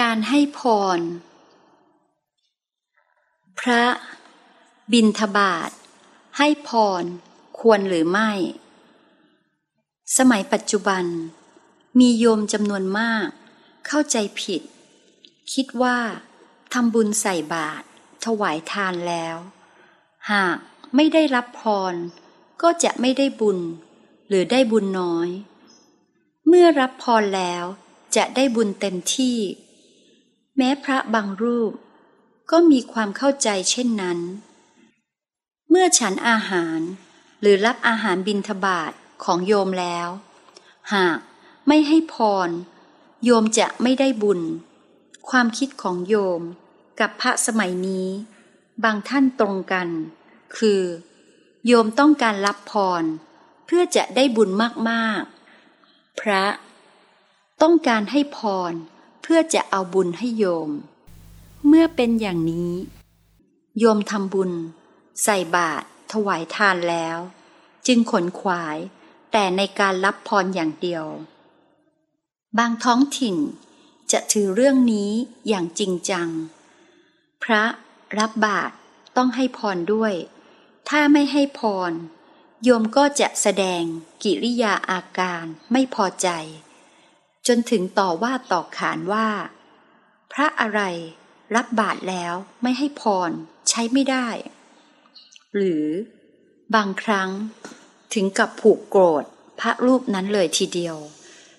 การให้พร พระบินทบาท ให้พรควรหรือไม่ สมัยปัจจุบัน มีโยมจำนวนมาก เข้าใจผิด คิดว่าทำบุญใส่บาตรถวายทานแล้ว หากไม่ได้รับพร ก็จะไม่ได้บุญ หรือได้บุญน้อย เมื่อรับพรแล้วจะได้บุญเต็มที่ แม้พระบางรูป ก็มีความเข้าใจเช่นนั้น เมื่อฉันอาหารหรือรับอาหารบิณฑบาตของโยมแล้ว หากไม่ให้พร โยมจะไม่ได้บุญ ความคิดของโยมกับพระสมัยนี้ บางท่านตรงกัน คือ โยมต้องการรับพร เพื่อจะได้บุญมากๆ พระ ต้องการให้พร เพื่อจะเอาบุญให้โยม เมื่อเป็นอย่างนี้ โยมทำบุญ ใส่บาตรถวายทานแล้ว จึงขนขวาย แต่ในการรับพรอย่างเดียว บางท้องถิ่นจะถือเรื่องนี้อย่างจริงจัง พระรับบาตรต้องให้พรด้วย ถ้าไม่ให้พร โยมก็จะแสดงกิริยาอาการไม่พอใจ จนถึงต่อว่าต่อขานว่า พระอะไรรับบาตรแล้วไม่ให้พรใช้ไม่ได้ หรือบางครั้งถึงกับผูกโกรธพระรูปนั้นเลยทีเดียว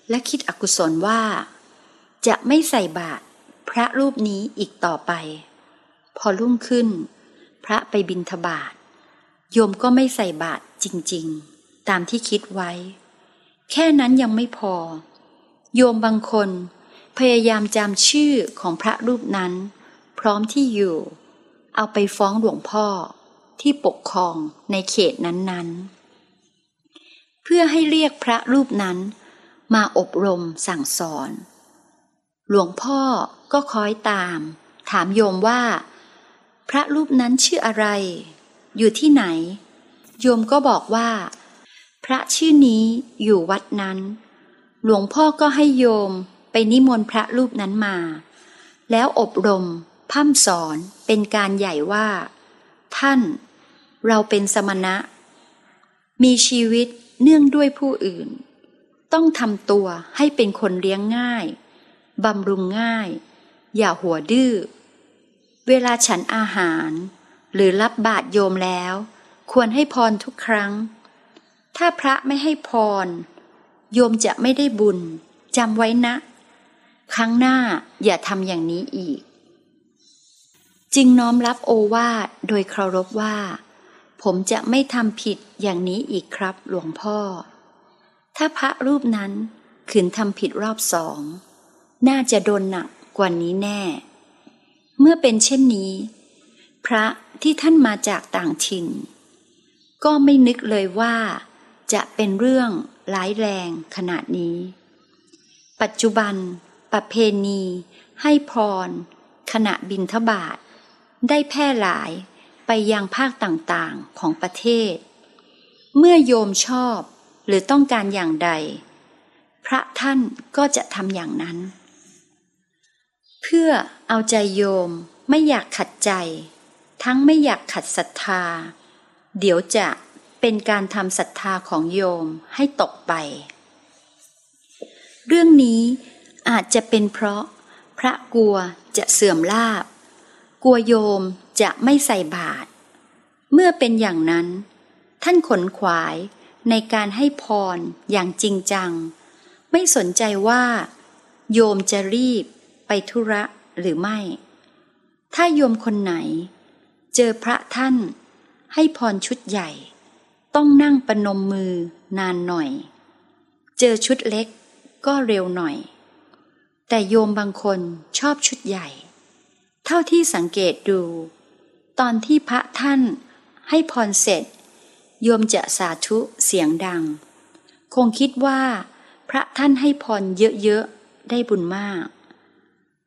และคิดอกุศลว่า จะไม่ใส่บาตรพระรูปนี้อีกต่อไป พอรุ่งขึ้น พระไปบินทบาทโยมก็ไม่ใส่บาตรจริง ๆ ตามที่คิดไว้ แค่นั้นยังไม่พอ โยมบางคน พยายามจำชื่อของพระรูปนั้น พร้อมที่อยู่ เอาไปฟ้องหลวงพ่อที่ปกครองในเขตนั้นๆ เพื่อให้เรียกพระรูปนั้น มาอบรมสั่งสอน หลวงพ่อก็คอยตาม ถามโยมว่า พระรูปนั้นชื่ออะไร อยู่ที่ไหน โยมก็บอกว่า พระชื่อนี้อยู่วัดนั้น หลวงพ่อก็ให้โยมไปนิมนต์พระรูปนั้นมา แล้วอบรมพั่มสอนเป็นการใหญ่ว่า ท่าน เราเป็นสมณะ มีชีวิตเนื่องด้วยผู้อื่น ต้องทำตัวให้เป็นคนเลี้ยงง่ายบำรุงง่าย อย่าหัวดื้อ เวลาฉันอาหาร หรือรับบาตรโยมแล้ว ควรให้พรทุกครั้ง ถ้าพระไม่ให้พร โยมจะไม่ได้บุญจำไว้นะ ครั้งหน้าอย่าทำอย่างนี้อีก จึงน้อมรับโอวาทโดยเคารพว่า ผมจะไม่ทำผิดอย่างนี้อีกครับหลวงพ่อ ถ้าพระรูปนั้นขืนทำผิดรอบสอง น่าจะโดนหนักกว่านี้แน่ เมื่อเป็นเช่นนี้ พระที่ท่านมาจากต่างถิ่น ก็ไม่นึกเลยว่าจะเป็นเรื่อง ร้ายแรงขนาดนี้ ปัจจุบัน ประเพณี ให้พร ขณะบินทบาท ได้แพร่หลายไปยังภาคต่างๆของประเทศ เมื่อโยมชอบหรือต้องการอย่างใด พระท่านก็จะทำอย่างนั้น เพื่อเอาใจโยมไม่อยากขัดใจ ทั้งไม่อยากขัดศรัทธา เดี๋ยวจะ เป็นการทำศรัทธาของโยมให้ตกไป เรื่องนี้อาจจะเป็นเพราะพระกลัวจะเสื่อมลาบ กลัวโยมจะไม่ใส่บาตรเมื่อเป็นอย่างนั้น ท่านขนขวายในการให้พรอย่างจริงจัง ไม่สนใจว่า โยมจะรีบไปธุระหรือไม่ ถ้าโยมคนไหน เจอพระท่านให้พรชุดใหญ่ ต้องนั่งประนมมือนานหน่อย เจอชุดเล็กก็เร็วหน่อย แต่โยมบางคนชอบชุดใหญ่ เท่าที่สังเกตดู ตอนที่พระท่านให้พรเสร็จ โยมจะสาธุเสียงดัง คงคิดว่า พระท่านให้พรเยอะๆ ได้บุญมาก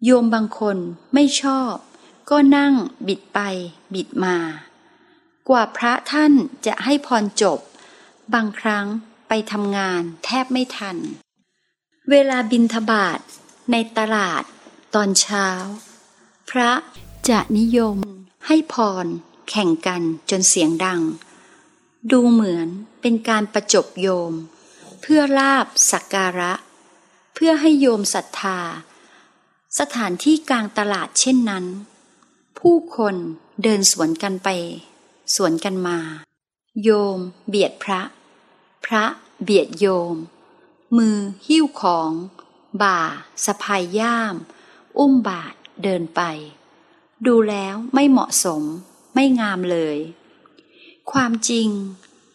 โยมบางคนไม่ชอบ ก็นั่งบิดไปบิดมา กว่าพระท่านจะให้พรจบ บางครั้งไปทำงานแทบไม่ทัน เวลาบินทบาทในตลาดตอนเช้า พระจะนิยมให้พรแข่งกันจนเสียงดัง ดูเหมือนเป็นการประจบโยม เพื่อลาบสักการะ เพื่อให้โยมศรัทธา สถานที่กลางตลาดเช่นนั้น ผู้คนเดินสวนกันไป สวนกันมา โยม เบียดพระ พระเบียดโยม มือหิ้วของ บ่าสะพายย่าม อุ้มบาทเดินไป ดูแล้วไม่เหมาะสม ไม่งามเลย ความจริง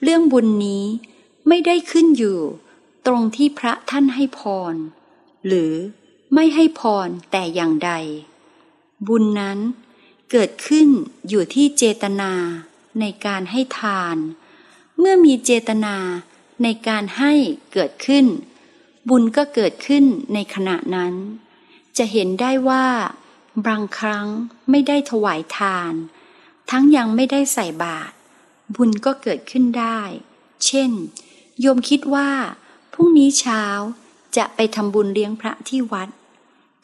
เรื่องบุญนี้ไม่ได้ขึ้นอยู่ ตรงที่พระท่านให้พร หรือไม่ให้พรแต่อย่างใด บุญนั้นเกิดขึ้นอยู่ที่เจตนา ในการให้ทาน เมื่อมีเจตนาในการให้เกิดขึ้น บุญก็เกิดขึ้นในขณะนั้น จะเห็นได้ว่า บางครั้งไม่ได้ถวายทาน ทั้งยังไม่ได้ใส่บาตรบุญก็เกิดขึ้นได้ เช่น โยมคิดว่า พรุ่งนี้เช้าจะไปทำบุญเลี้ยงพระที่วัด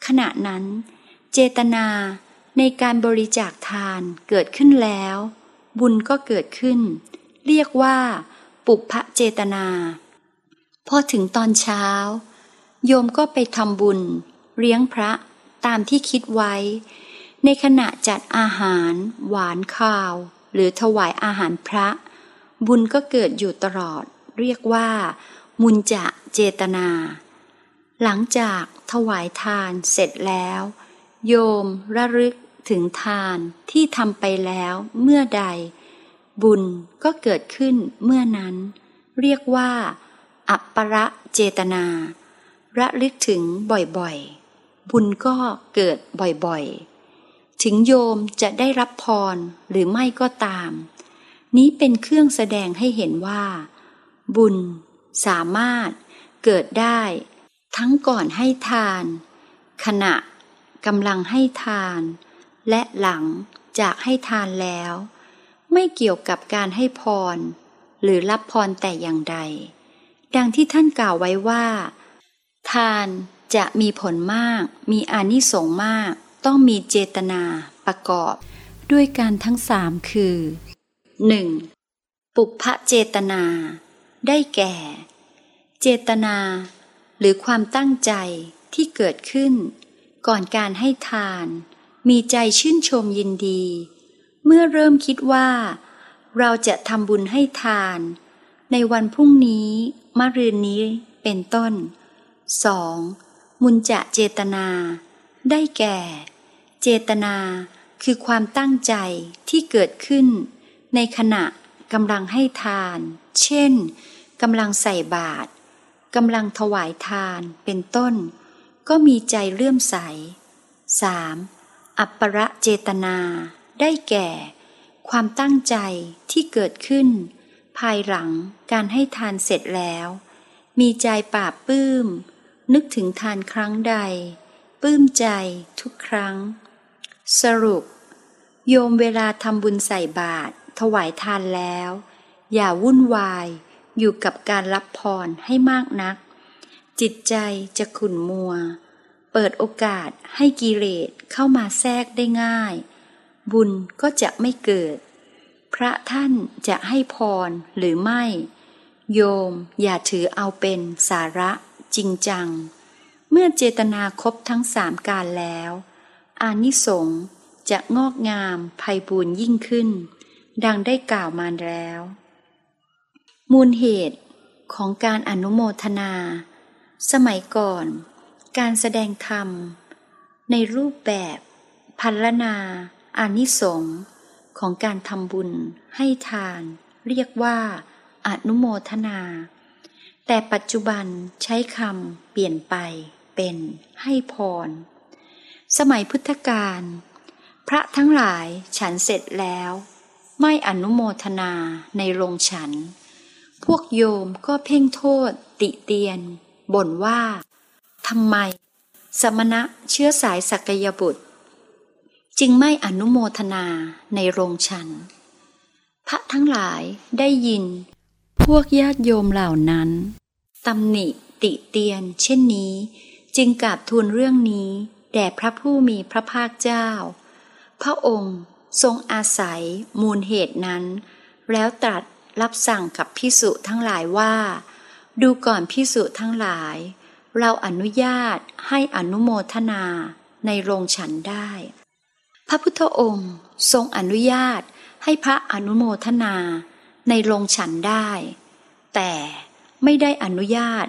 ขณะนั้น เจตนาในการบริจาคทานเกิดขึ้นแล้ว บุญก็เกิดขึ้น เรียกว่า ปุพพเจตนา พอถึงตอนเช้า โยมก็ไปทำบุญ เลี้ยงพระตามที่คิดไว้ ในขณะจัดอาหาร หวานข้าว หรือถวายอาหารพระ บุญก็เกิดอยู่ตลอด เรียกว่า มุญจะเจตนา หลังจากถวายทานเสร็จแล้ว โยมระลึก ถึงทานที่ทำไปแล้วเมื่อใด บุญก็เกิดขึ้นเมื่อนั้น เรียกว่า อัปประเจตนา ระลึกถึงบ่อยๆ บุญก็เกิดบ่อยๆ ถึงโยมจะได้รับพรหรือไม่ก็ตาม นี้เป็นเครื่องแสดงให้เห็นว่า บุญสามารถเกิดได้ ทั้งก่อนให้ทาน ขณะกำลังให้ทาน และหลังจากให้ทานแล้ว ไม่เกี่ยวกับการให้พร หรือรับพรแต่อย่างใด ดังที่ท่านกล่าวไว้ว่า ทานจะมีผลมาก มีอานิสงส์มาก ต้องมีเจตนาประกอบ ด้วยการทั้งสามคือ 1. ปุพพเจตนา ได้แก่ เจตนา หรือความตั้งใจที่เกิดขึ้น ก่อนการให้ทาน มีใจชื่นชมยินดี เมื่อเริ่มคิดว่า เราจะทำบุญให้ทาน ในวันพรุ่งนี้มะรืนนี้เป็นต้น 2. มุญจะเจตนา ได้แก่ เจตนาคือความตั้งใจที่เกิดขึ้น ในขณะกำลังให้ทาน เช่นกำลังใส่บาตรกำลังถวายทานเป็นต้น ก็มีใจเลื่อมใส 3. อัปประเจตนา ได้แก่ ความตั้งใจที่เกิดขึ้น ภายหลังการให้ทานเสร็จแล้ว มีใจปราบปื้ม นึกถึงทานครั้งใดปลื้มใจทุกครั้ง สรุป โยมเวลาทำบุญใส่บาตรถวายทานแล้ว อย่าวุ่นวายอยู่กับการรับพรให้มากนัก จิตใจจะขุ่นมัว เปิดโอกาสให้กิเลสเข้ามาแทรกได้ง่าย บุญก็จะไม่เกิด พระท่านจะให้พรหรือไม่ โยมอย่าถือเอาเป็นสาระจริงจัง เมื่อเจตนาครบทั้งสามการแล้ว อานิสงส์จะงอกงามไพบูรย์ยิ่งขึ้น ดังได้กล่าวมาแล้ว มูลเหตุของการอนุโมทนา สมัยก่อน การแสดงธรรม ในรูปแบบพันลนา อานิสงของการทำบุญให้ทาน เรียกว่าอนุโมทนา แต่ปัจจุบันใช้คำเปลี่ยนไปเป็นให้พร สมัยพุทธกาลพระทั้งหลายฉันเสร็จแล้ว ไม่อนุโมทนาในโรงฉัน พวกโยมก็เพ่งโทษติเตียนบ่นว่า ทำไม สมณะเชื้อสายสักยบุตร จึงไม่อนุโมทนาในโรงฉัน พระทั้งหลายได้ยิน พวกญาติโยมเหล่านั้นตำหนิติเตียน เช่นนี้ จึงกราบทูลเรื่องนี้ แด่พระผู้มีพระภาคเจ้า พระองค์ทรงอาศัยมูลเหตุนั้น แล้วตรัสรับสั่งกับพิสุทั้งหลายว่า ดูก่อนพิสุทั้งหลาย เราอนุญาตให้อนุโมทนาในโรงฉันได้ พระพุทธองค์ทรงอนุญาตให้พระอนุโมทนาในโรงฉันได้ แต่ไม่ได้อนุญาต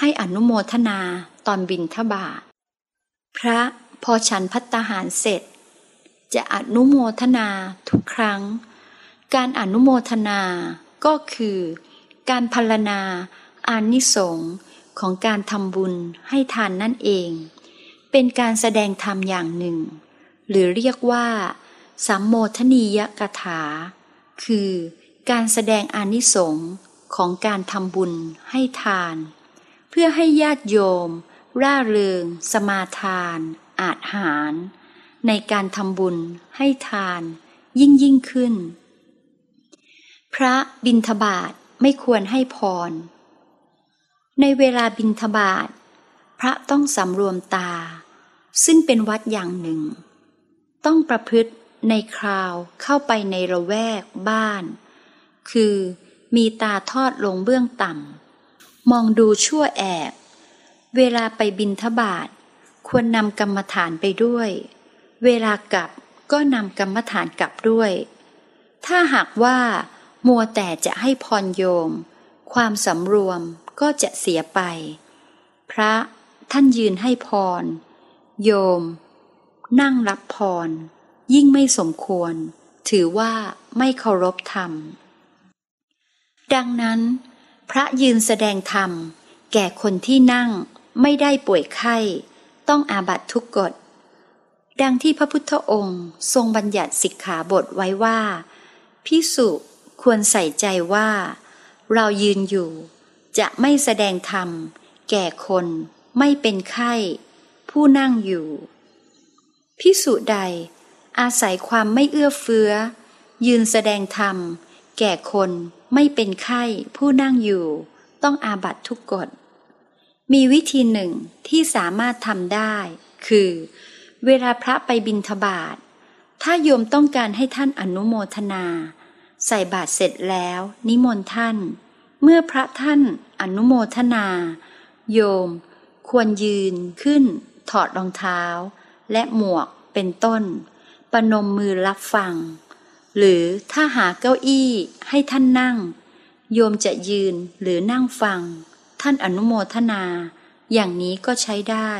ให้อนุโมทนาตอนบินทบาทพระพอฉันพัตตาหารเสร็จ จะอนุโมทนาทุกครั้ง การอนุโมทนาก็คือ การพรรณนาอานิสงส์ ของการทำบุญให้ทานนั่นเอง เป็นการแสดงธรรมอย่างหนึ่ง หรือเรียกว่าสัมโมทนียกถา คือการแสดงอนิสงส์ของการทำบุญให้ทาน เพื่อให้ญาติโยม ร่าเริง สมาทาน อาจหาร ในการทำบุญให้ทาน ยิ่งยิ่งขึ้น พระบิณฑบาตไม่ควรให้พร ในเวลาบิณฑบาตพระต้องสำรวมตา ซึ่งเป็นวัดอย่างหนึ่ง ต้องประพฤติในคราวเข้าไปในระแวกบ้าน คือมีตาทอดลงเบื้องต่ำ มองดูชั่วแอบ เวลาไปบินทบาทควรนำกรรมฐานไปด้วย เวลากลับก็นำกรรมฐานกลับด้วย ถ้าหากว่า มัวแต่จะให้พรโยม ความสำรวม ก็จะเสียไป พระท่านยืนให้พร โยม นั่งรับพร ยิ่งไม่สมควร ถือว่าไม่เคารพธรรม ดังนั้น พระยืนแสดงธรรม แก่คนที่นั่งไม่ได้ป่วยไข้ ต้องอาบัตทุกกฎ ดังที่พระพุทธองค์ทรงบัญญัติสิกขาบทไว้ว่าพิสุควรใส่ใจว่า เรายืนอยู่ จะไม่แสดงธรรม แก่คนไม่เป็นไข้ ผู้นั่งอยู่ พิสุใด อาศัยความไม่เอื้อเฟื้อ ยืนแสดงธรรม แก่คนไม่เป็นไข้ ผู้นั่งอยู่ ต้องอาบัตทุกกฎ มีวิธีหนึ่งที่สามารถทำได้ คือ เวลาพระไปบิณฑบาตถ้าโยมต้องการให้ท่านอนุโมทนา ใส่บาตรเสร็จแล้ว นิมนต์ท่าน เมื่อพระท่านอนุโมทนา โยม ควรยืนขึ้น ถอดรองเท้า และหมวกเป็นต้น ประนมมือรับฟัง หรือถ้าหาเก้าอี้ให้ท่านนั่ง โยมจะยืนหรือนั่งฟัง ท่านอนุโมทนา อย่างนี้ก็ใช้ได้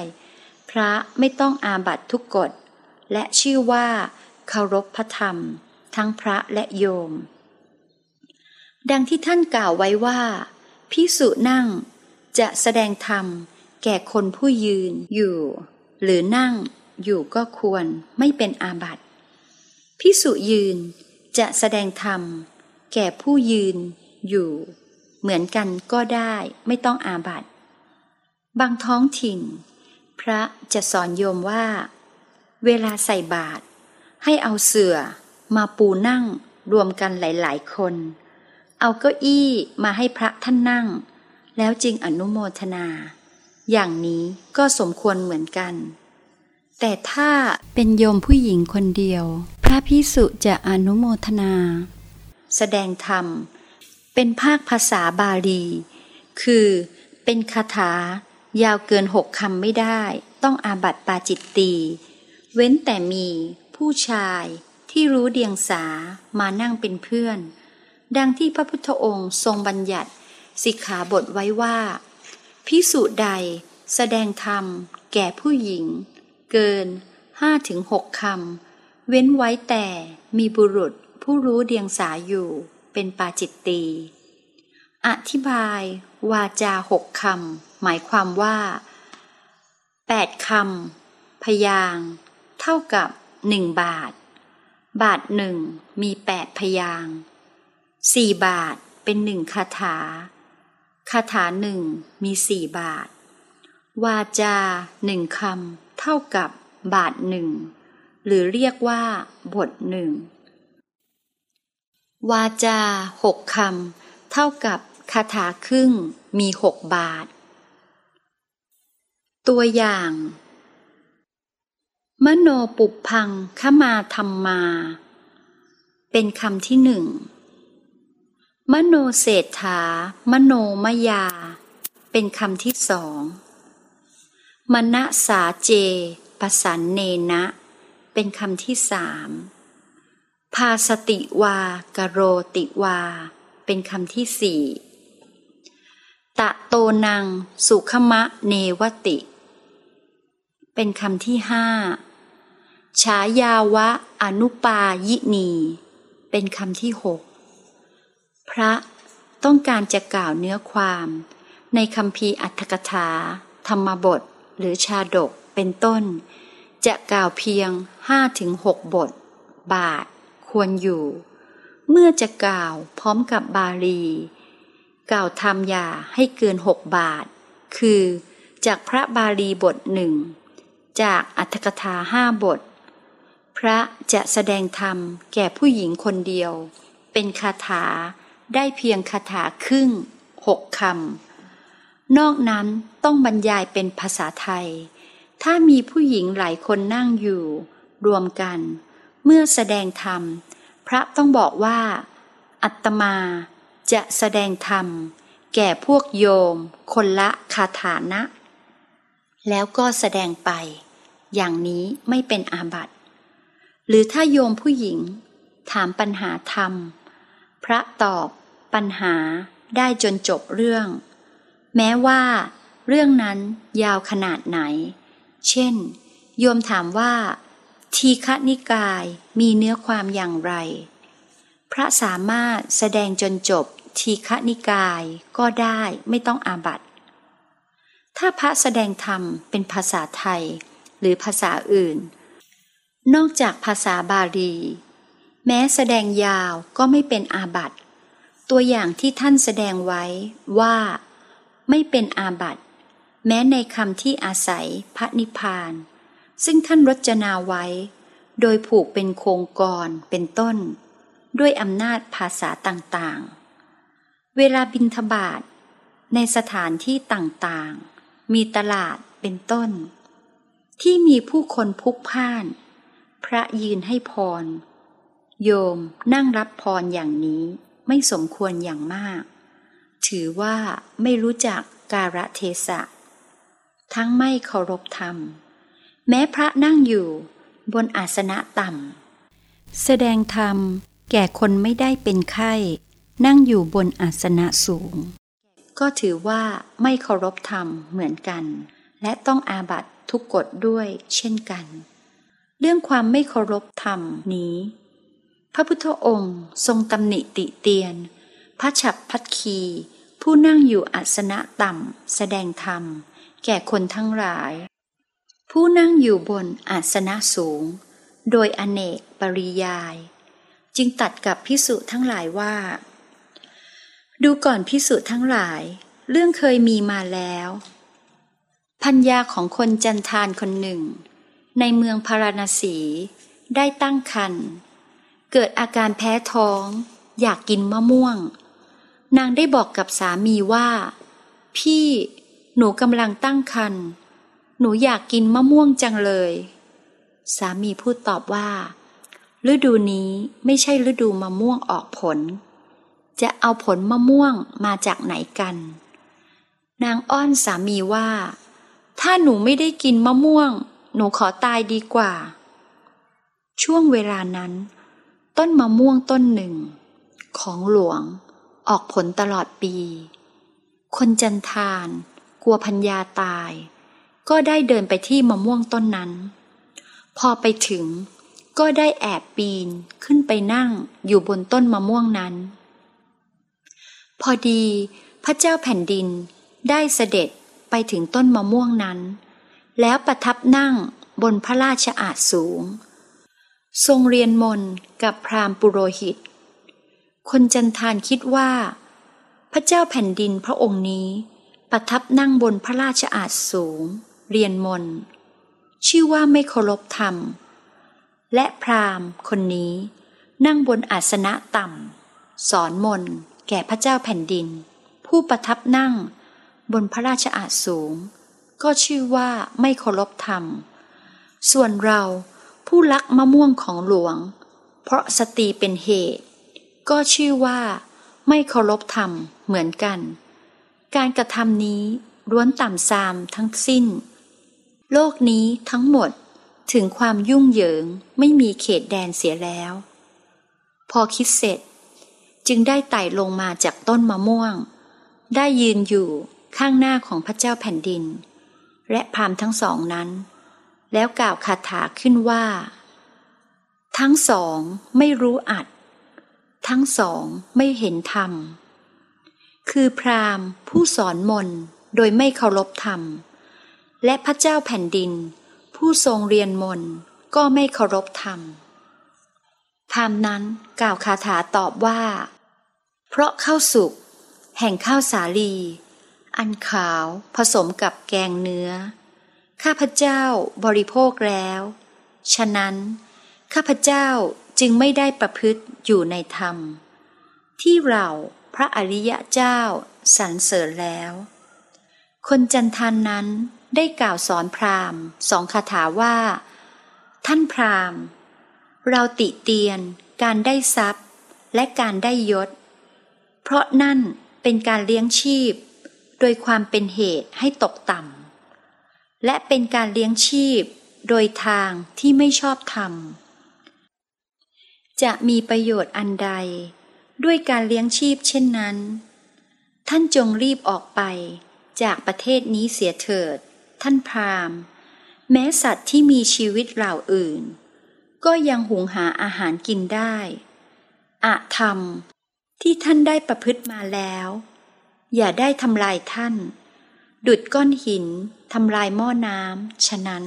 พระไม่ต้องอาบัตทุกกฎ และชื่อว่าเคารพพระธรรม ทั้งพระและโยม ดังที่ท่านกล่าวไว้ว่าพิสุนั่งจะแสดงธรรมแก่คนผู้ยืนอยู่ หรือนั่งอยู่ก็ควรไม่เป็นอาบัติพิสุยืนจะแสดงธรรม แก่ผู้ยืนอยู่ เหมือนกันก็ได้ไม่ต้องอาบัติบางท้องถิ่น พระจะสอนโยมว่า เวลาใส่บาตรให้เอาเสื่อมาปูนั่งรวมกันหลาย ๆ คน เอาเก้าอี้มาให้พระท่านนั่ง แล้วจึงอนุโมทนา อย่างนี้ก็สมควรเหมือนกัน แต่ถ้าเป็นโยมผู้หญิงคนเดียว พระพิสุจะอนุโมทนา แสดงธรรม เป็นภาคภาษาบาลี คือเป็นคาถายาวเกินหกคำไม่ได้ ต้องอาบัติปาจิตตีเว้นแต่มีผู้ชายที่รู้เดียงสามานั่งเป็นเพื่อน ดังที่พระพุทธองค์ทรงบัญญัติสิกขาบทไว้ว่า พิสุใดแสดงธรรม แก่ผู้หญิง เกินห้าถึงหกคำ เว้นไว้แต่มีบุรุษผู้รู้เดียงสาอยู่เป็นปาจิตตี อธิบาย วาจาหกคำ หมายความว่าแปดคำ พยาง เท่ากับหนึ่งบาท บาทหนึ่งมีแปดพยาง สี่บาทเป็นหนึ่งคาถา คาถาหนึ่งมีสี่บาท วาจาหนึ่งคำเท่ากับบาทหนึ่งหรือเรียกว่าบทหนึ่ง วาจาหกคำเท่ากับคาถาครึ่งมีหกบาท ตัวอย่าง มโนปุพังขมาธรรมมา เป็นคำที่หนึ่ง มโนเศรษฐา มโนมยา เป็นคำที่สองมณสาเจปสันเนนะ เป็นคำที่สามภาสติวากโรติวา เป็นคำที่สี่ตะโตนัง สุขมะเนวติ เป็นคำที่ห้าฉายาวะอนุปายินี เป็นคำที่หก พระต้องการจะกล่าวเนื้อความ ในคำพีอัตถกถา ธรรมบท หรือชาดกเป็นต้น จะกล่าวเพียงห้าถึงหกบท บาท ควรอยู่ เมื่อจะกล่าวพร้อมกับบาลี กล่าวธรรมยาให้เกินหกบาท คือจากพระบาลีบทหนึ่ง จากอัตถกถาห้าบท พระจะแสดงธรรมแก่ผู้หญิงคนเดียว เป็นคาถา ได้เพียงคาถาครึ่งหกคำ นอกนั้นต้องบรรยายเป็นภาษาไทย ถ้ามีผู้หญิงหลายคนนั่งอยู่ รวมกัน เมื่อแสดงธรรม พระต้องบอกว่า อัตมาจะแสดงธรรม แก่พวกโยม คนละคาถานะ แล้วก็แสดงไป อย่างนี้ไม่เป็นอาบัติหรือถ้าโยมผู้หญิง ถามปัญหาธรรม พระตอบ ปัญหาได้จนจบเรื่อง แม้ว่า เรื่องนั้นยาวขนาดไหน เช่น โยมถามว่า ทีฆนิกายมีเนื้อความอย่างไร พระสามารถแสดงจนจบทีฆนิกายก็ได้ไม่ต้องอาบัตถ้าพระแสดงธรรมเป็นภาษาไทย หรือภาษาอื่น นอกจากภาษาบาลี แม้แสดงยาวก็ไม่เป็นอาบัติ ตัวอย่างที่ท่านแสดงไว้ว่า ไม่เป็นอาบัติแม้ในคำที่อาศัยพระนิพพาน ซึ่งท่านรจนาไว้ โดยผูกเป็นโครงกรเป็นต้น ด้วยอำนาจภาษาต่างๆ เวลาบินทบาทในสถานที่ต่างๆ มีตลาดเป็นต้น ที่มีผู้คนพลุกพล่าน พระยืนให้พร โยมนั่งรับพรอย่างนี้ ไม่สมควรอย่างมาก ถือว่าไม่รู้จักการะเทศะ ทั้งไม่เคารพธรรม แม้พระนั่งอยู่บนอาสนะต่ำ แสดงธรรมแก่คนไม่ได้เป็นไข้ นั่งอยู่บนอาสนะสูง ก็ถือว่าไม่เคารพธรรมเหมือนกัน และต้องอาบัตทุกกฎด้วยเช่นกัน เรื่องความไม่เคารพธรรมนี้ พระพุทธองค์ทรงตำหนิติเตียน พระฉับพัดคี ผู้นั่งอยู่อาสนะต่ำแสดงธรรม แก่คนทั้งหลาย ผู้นั่งอยู่บนอาสนะสูง โดยอเนกปริยาย จึงตัดกับพิสุทั้งหลายว่า ดูก่อนพิสุทั้งหลาย เรื่องเคยมีมาแล้วพัญญาของคนจันทานคนหนึ่ง ในเมืองพาราณสี ได้ตั้งครรภ์ เกิดอาการแพ้ท้อง อยากกินมะม่วง นางได้บอกกับสามีว่า พี่ หนูกำลังตั้งครรภ์หนูอยากกินมะม่วงจังเลย สามีพูดตอบว่า ฤดูนี้ไม่ใช่ฤดูมะม่วงออกผล จะเอาผลมะม่วงมาจากไหนกัน นางอ้อนสามีว่า ถ้าหนูไม่ได้กินมะม่วง หนูขอตายดีกว่า ช่วงเวลานั้น ต้นมะม่วงต้นหนึ่ง ของหลวง ออกผลตลอดปี คนจันทานกลัวพัญญาตาย ก็ได้เดินไปที่มะม่วงต้นนั้น พอไปถึงก็ได้แอบปีนขึ้นไปนั่งอยู่บนต้นมะม่วงนั้น พอดีพระเจ้าแผ่นดินได้เสด็จไปถึงต้นมะม่วงนั้น แล้วประทับนั่งบนพระราชอาณสูง ทรงเรียนมนกับพราหมณ์ปุโรหิต คนจันทานคิดว่า พระเจ้าแผ่นดินพระองค์นี้ ประทับนั่งบนพระราชอาณสูง เรียนมน ชื่อว่าไม่เคารพธรรม และพราหมณ์คนนี้นั่งบนอาสนะต่ำ สอนมนแก่พระเจ้าแผ่นดิน ผู้ประทับนั่งบนพระราชอาณสูง ก็ชื่อว่าไม่เคารพธรรม ส่วนเรา ผู้ลักมะม่วงของหลวง เพราะสตรีเป็นเหตุ ก็ชื่อว่า ไม่เคารพธรรมเหมือนกัน การกระทำนี้ล้วนต่ำซามทั้งสิ้น โลกนี้ทั้งหมดถึงความยุ่งเหยิงไม่มีเขตแดนเสียแล้ว พอคิดเสร็จ จึงได้ไต่ลงมาจากต้นมะม่วง ได้ยืนอยู่ข้างหน้าของพระเจ้าแผ่นดิน และพรามทั้งสองนั้น แล้วกล่าวคาถาขึ้นว่า ทั้งสองไม่รู้อัด ทั้งสองไม่เห็นธรรม คือพราหมณ์ ผู้สอนมนโดยไม่เคารพธรรม และพระเจ้าแผ่นดิน ผู้ทรงเรียนมนก็ไม่เคารพธรรมพราหมณ์นั้นกล่าวคาถาตอบว่า เพราะข้าวสุกแห่งข้าวสาลี อันขาวผสมกับแกงเนื้อ ข้าพเจ้าบริโภคแล้ว ฉะนั้น ข้าพเจ้าจึงไม่ได้ประพฤติอยู่ในธรรม ที่เราพระอริยะเจ้าสรรเสริญแล้ว คนจันทานนั้นได้กล่าวสอนพราหมณ์สองคาถาว่า ท่านพราหมณ์ เราติเตียนการได้ทรัพย์และการได้ยศ เพราะนั่นเป็นการเลี้ยงชีพ โดยความเป็นเหตุให้ตกต่ำ และเป็นการเลี้ยงชีพโดยทางที่ไม่ชอบธรรม จะมีประโยชน์อันใด ด้วยการเลี้ยงชีพเช่นนั้น ท่านจงรีบออกไปจากประเทศนี้เสียเถิด ท่านพราหมณ์ แม้สัตว์ที่มีชีวิตเหล่าอื่น ก็ยังหุงหาอาหารกินได้อะธรรมที่ท่านได้ประพฤติมาแล้ว อย่าได้ทำลายท่าน ดุดก้อนหินทำลายหม้อน้ำ ฉะนั้น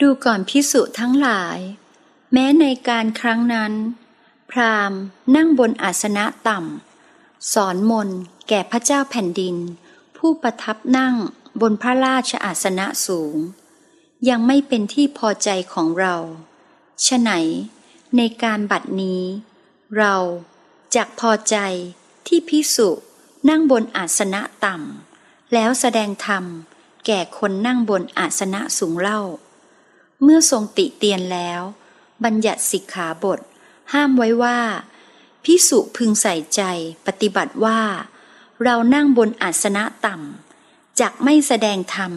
ดูก่อนพิสุทั้งหลาย แม้ในการครั้งนั้น พราหมณ์นั่งบนอาสนะต่ำ สอนมนแก่พระเจ้าแผ่นดิน ผู้ประทับนั่งบนพระราชอาสนะสูง ยังไม่เป็นที่พอใจของเราฉะไหน ในการบัดนี้ เราจักพอใจที่พิสุนั่งบนอาสนะต่ำ แล้วแสดงธรรม แก่คนนั่งบนอาสนะสูงเล่า เมื่อทรงติเตียนแล้ว บัญญัติสิกขาบท ห้ามไว้ว่าพิสุพึงใส่ใจปฏิบัติว่า เรานั่งบนอาสนะต่ำจักไม่แสดงธรรม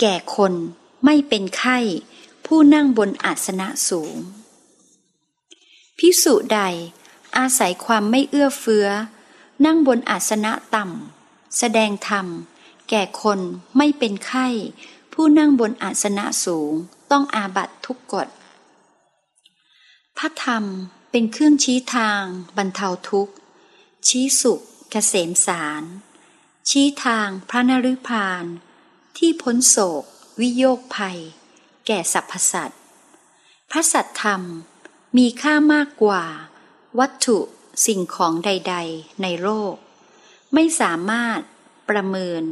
แก่คนไม่เป็นไข้ ผู้นั่งบนอาสนะสูงพิสุใด อาศัยความไม่เอื้อเฟื้อ นั่งบนอาสนะต่ำแสดงธรรม แก่คนไม่เป็นไข้ ผู้นั่งบนอาสนะสูงต้องอาบัตทุกกฎ พระธรรมเป็นเครื่องชี้ทาง บรรเทาทุกข์ ชี้สุขเกษมสาร ชี้ทางพระนรุพานที่พ้นโศก วิโยคภัย แก่สรรพสัตว์พระสัตธรรมมีค่ามากกว่า วัตถุสิ่งของใด ๆ ในโลก ไม่สามารถประเมิน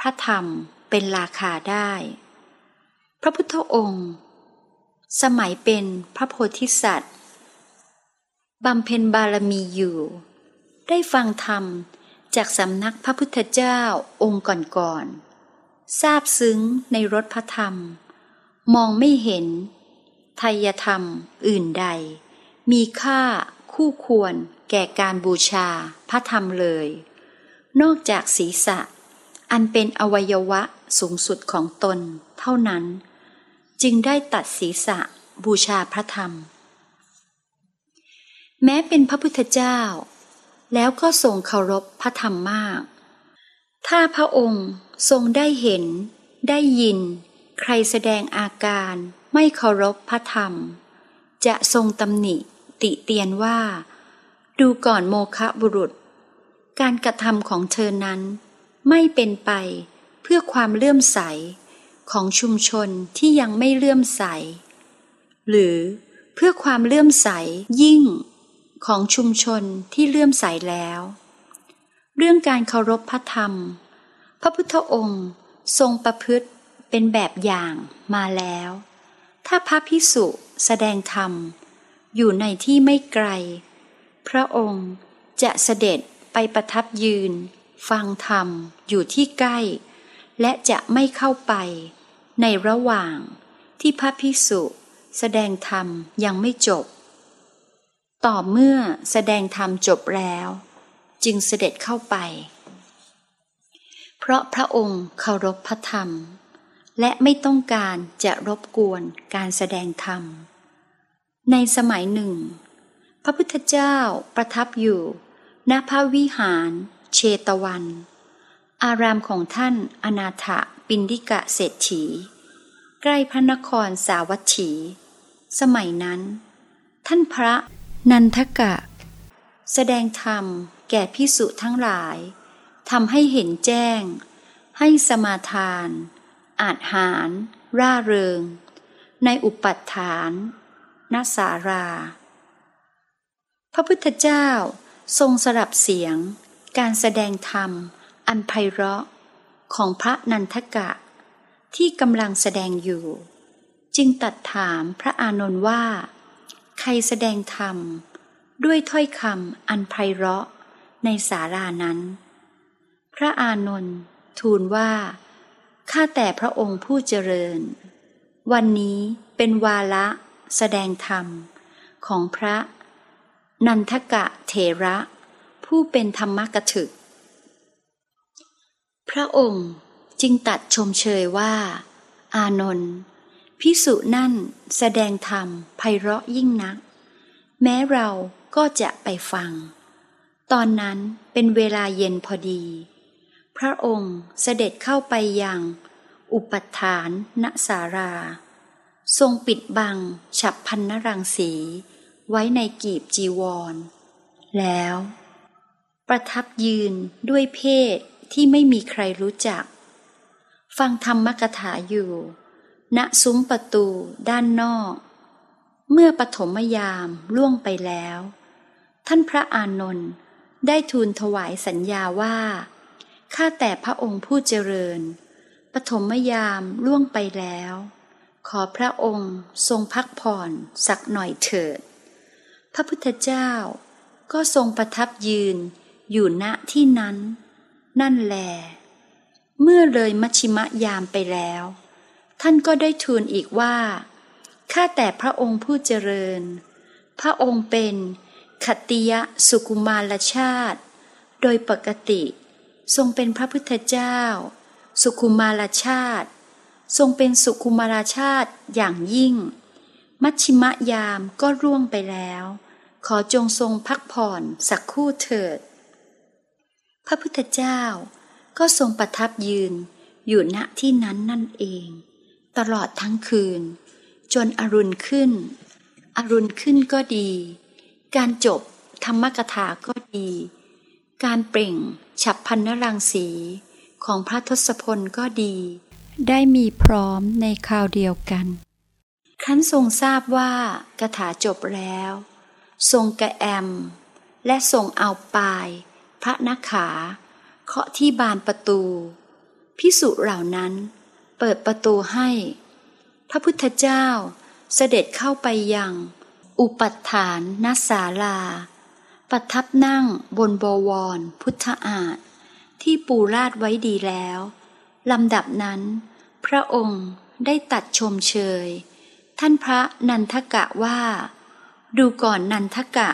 พระธรรมเป็นราคาได้ พระพุทธองค์ สมัยเป็นพระโพธิสัตว์บำเพ็ญบารมีอยู่ ได้ฟังธรรมจากสำนักพระพุทธเจ้าองค์ก่อนๆทราบซึ้งในรสพระธรรม มองไม่เห็นไทยธรรมอื่นใด มีค่าคู่ควรแก่การบูชาพระธรรมเลย นอกจากศีรษะ อันเป็นอวัยวะสูงสุดของตนเท่านั้น จึงได้ตัดศีรษะบูชาพระธรรม แม้เป็นพระพุทธเจ้า แล้วก็ทรงเคารพพระธรรมมาก ถ้าพระองค์ทรงได้เห็น ได้ยิน ใครแสดงอาการไม่เคารพพระธรรม จะทรงตำหนิติเตียนว่า ดูก่อนโมคะบุรุษ การกระทำของเธอนั้น ไม่เป็นไปเพื่อความเลื่อมใสของชุมชนที่ยังไม่เลื่อมใส หรือเพื่อความเลื่อมใสยิ่งของชุมชนที่เลื่อมใสแล้ว เรื่องการเคารพพระธรรม พระพุทธองค์ทรงประพฤติเป็นแบบอย่างมาแล้ว ถ้าพระพิสุแสดงธรรม อยู่ในที่ไม่ไกล พระองค์จะเสด็จไปประทับยืน ฟังธรรมอยู่ที่ใกล้ และจะไม่เข้าไป ในระหว่างที่พระพิสุแสดงธรรมยังไม่จบ ต่อเมื่อแสดงธรรมจบแล้ว จึงเสด็จเข้าไป เพราะพระองค์เคารพพระธรรม และไม่ต้องการจะรบกวนการแสดงธรรม ในสมัยหนึ่ง พระพุทธเจ้าประทับอยู่ณพระวิหาร เชตวัน อารามของท่านอนาถปินดิกะเศรษฐี ใกล้พระนครสาวัตถี สมัยนั้น ท่านพระนันทกะ แสดงธรรมแก่พิสุทั้งหลายทำให้เห็นแจ้ง ให้สมาทาน อาจหาร ร่าเริง ในอุปัฏฐานนาสารา พระพุทธเจ้าทรงสลับเสียง การแสดงธรรม อันไพเราะของพระนันทกะ ที่กำลังแสดงอยู่ จึงตัดถามพระอานนท์ว่า ใครแสดงธรรม ด้วยถ้อยคำอันไพเราะในสารานั้น พระอานนท์ทูลว่า ข้าแต่พระองค์ผู้เจริญ วันนี้เป็นวาระแสดงธรรมของพระ นันทกะเถระ ผู้เป็นธรรมกถึก พระองค์จึงตัดชมเชยว่า อานนท์พิสุนั่นแสดงธรรมไพเราะยิ่งนัก แม้เราก็จะไปฟัง ตอนนั้นเป็นเวลาเย็นพอดี พระองค์เสด็จเข้าไปยังอุปัฏฐานณสารา ทรงปิดบังฉับพันนรังสี ไว้ในกีบจีวร แล้ว ประทับยืนด้วยเพศที่ไม่มีใครรู้จัก ฟังธรรมกถาอยู่ ณซุ้มประตูด้านนอก เมื่อปฐมยามล่วงไปแล้ว ท่านพระอานนท์ได้ทูลถวายสัญญาว่า ข้าแต่พระองค์ผู้เจริญ ปฐมยามล่วงไปแล้ว ขอพระองค์ทรงพักผ่อนสักหน่อยเถิด พระพุทธเจ้าก็ทรงประทับยืน อยู่ณที่นั้น นั่นแล เมื่อเลยมัชิมยามไปแล้ว ท่านก็ได้ทูลอีกว่าข้าแต่พระองค์ผู้เจริญ พระองค์เป็นขติยะสุกุมารชาติ โดยปกติ ทรงเป็นพระพุทธเจ้า สุขุมารชาติ ทรงเป็นสุขุมารชาติอย่างยิ่ง มัชชิมยามก็ร่วงไปแล้ว ขอจงทรงพักผ่อนสักคู่เถิด พระพุทธเจ้าก็ทรงประทับยืนอยู่ณที่นั้นนั่นเอง ตลอดทั้งคืน จนอรุณขึ้น อรุณขึ้นก็ดี การจบธรรมกถาก็ดี การเปล่งฉับพันนรังสีของพระทศพลก็ดี ได้มีพร้อมในคราวเดียวกัน ครั้นทรงทราบว่ากถาจบแล้ว ทรงกระแอม และทรงเอาปลาย พระนักขา เคาะที่บานประตู พิสุเหล่านั้น เปิดประตูให้ พระพุทธเจ้าเสด็จเข้าไปยัง อุปัฏฐานนัสาลา ประทับนั่งบนบวร พุทธอาฏที่ปูราดไว้ดีแล้วลำดับนั้น พระองค์ได้ตัดชมเชย ท่านพระนันทกะว่า ดูก่อนนันทกะ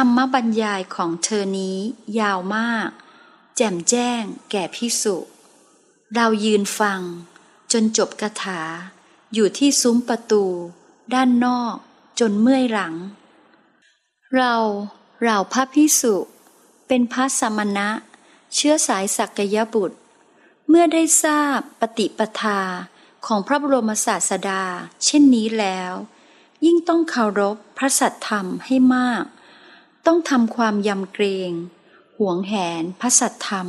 ธรรมบรรยายของเธอนี้ยาวมาก แจ่มแจ้งแก่พิสุเรายืนฟัง จนจบคาถา อยู่ที่ซุ้มประตู ด้านนอกจนเมื่อยหลัง เราเราพระพิสุ เป็นพระสมณะ เชื้อสายสักยบุตร เมื่อได้ทราบปฏิปทาของพระบรมศาสดา เช่นนี้แล้ว ยิ่งต้องเคารพพระสัตธรรมให้มาก ต้องทำความยำเกรงหวงแหนพระสัตธรรม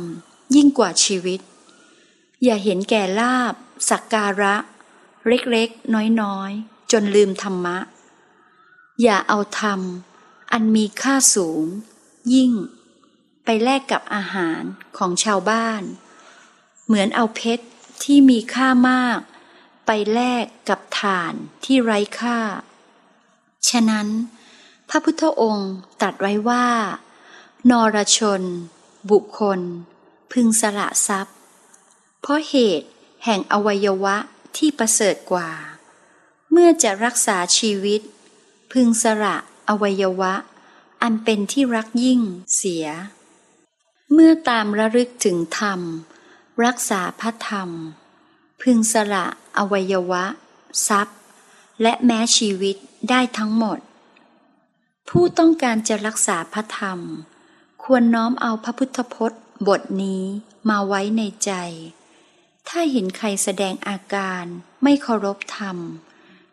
ยิ่งกว่าชีวิต อย่าเห็นแก่ลาบ สักการะ เล็กๆ น้อยๆ จนลืมธรรมะ อย่าเอาธรรม อันมีค่าสูง ยิ่ง ไปแลกกับอาหารของชาวบ้าน เหมือนเอาเพชรที่มีค่ามาก ไปแลกกับฐานที่ไร้ค่า ฉะนั้น พระพุทธองค์ตรัสไว้ว่า นรชน บุคคล พึงสละทรัพย์ เพราะเหตุแห่งอวัยวะที่ประเสริฐกว่า เมื่อจะรักษาชีวิต พึงสละอวัยวะ อันเป็นที่รักยิ่งเสีย เมื่อตามระลึกถึงธรรม รักษาพระธรรม พึงสละอวัยวะ ทรัพย์ และแม้ชีวิตได้ทั้งหมด ผู้ต้องการจะรักษาพระธรรม ควรน้อมเอาพระพุทธพจน์บทนี้มาไว้ในใจ ถ้าเห็นใครแสดงอาการไม่เคารพธรรม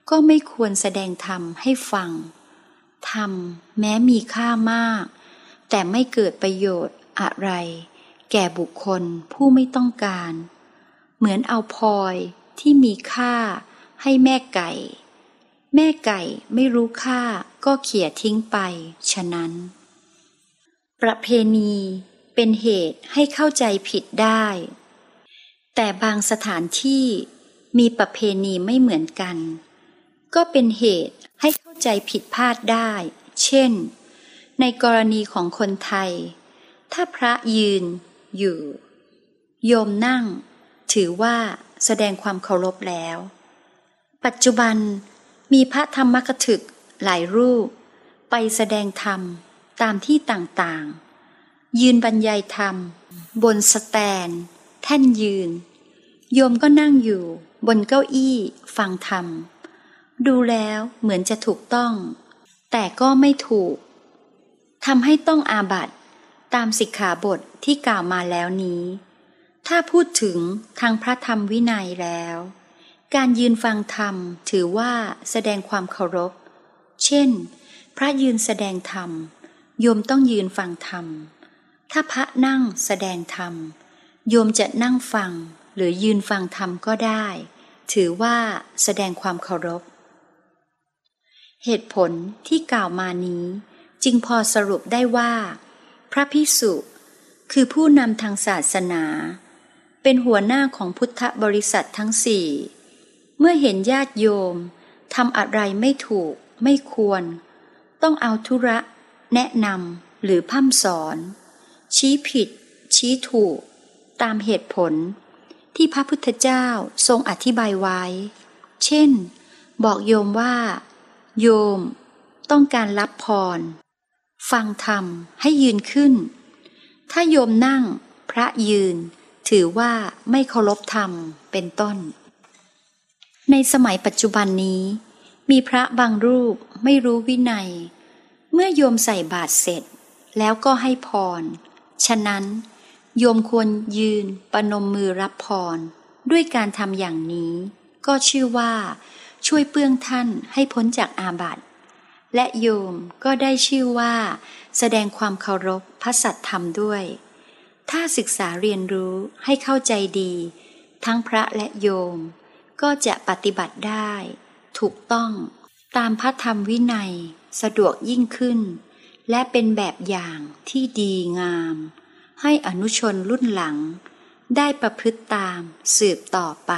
ก็ไม่ควรแสดงธรรมให้ฟัง ธรรมแม้มีค่ามาก แต่ไม่เกิดประโยชน์อะไร แก่บุคคลผู้ไม่ต้องการ เหมือนเอาพลอยที่มีค่าให้แม่ไก่ แม่ไก่ไม่รู้ค่า ก็เขี่ยทิ้งไป ฉะนั้น ประเพณีเป็นเหตุให้เข้าใจผิดได้ แต่บางสถานที่มีประเพณีไม่เหมือนกัน ก็เป็นเหตุให้เข้าใจผิดพลาดได้ เช่น ในกรณีของคนไทย ถ้าพระยืนอยู่ โยมนั่ง ถือว่าแสดงความเคารพแล้ว ปัจจุบันมีพระธรรมกถึก หลายรูป ไปแสดงธรรมตามที่ต่างๆ ยืนบรรยายธรรม บนสแตน แท่นยืน โยมก็นั่งอยู่ บนเก้าอี้ฟังธรรม ดูแล้วเหมือนจะถูกต้อง แต่ก็ไม่ถูกทำให้ต้องอาบัตตามสิกขาบทที่กล่าวมาแล้วนี้ ถ้าพูดถึงทางพระธรรมวินัยแล้ว การยืนฟังธรรมถือว่าแสดงความเคารพ เช่น พระยืนแสดงธรรม โยมต้องยืนฟังธรรม ถ้าพระนั่งแสดงธรรม โยมจะนั่งฟัง หรือยืนฟังธรรมก็ได้ ถือว่าแสดงความเคารพ เหตุผลที่กล่าวมานี้ จึงพอสรุปได้ว่า พระพิสุ คือผู้นำทางศาสนา เป็นหัวหน้าของพุทธบริษัททั้งสี่ เมื่อเห็นญาติโยมทำอะไรไม่ถูก ไม่ควร ต้องเอาธุระ แนะนำหรือพั่มสอน ชี้ผิด ชี้ถูก ตามเหตุผล ที่พระพุทธเจ้าทรงอธิบายไว้ เช่น บอกโยมว่า โยม ต้องการรับพร ฟังธรรมให้ยืนขึ้น ถ้าโยมนั่งพระยืน ถือว่าไม่เคารพธรรมเป็นต้นในสมัยปัจจุบันนี้ มีพระบางรูปไม่รู้วินัย เมื่อโยมใส่บาตรเสร็จ แล้วก็ให้พร ฉะนั้น โยมควรยืนประนมมือรับพร ด้วยการทำอย่างนี้ ก็ชื่อว่า ช่วยเปื้องท่านให้พ้นจากอาบัติ และโยมก็ได้ชื่อว่า แสดงความเคารพพระสัตธรรมด้วย ถ้าศึกษาเรียนรู้ให้เข้าใจดี ทั้งพระและโยม ก็จะปฏิบัติได้ ถูกต้อง ตามพระธรรมวินัยสะดวกยิ่งขึ้น และเป็นแบบอย่างที่ดีงาม ให้อนุชนรุ่นหลัง ได้ประพฤติตามสืบต่อไป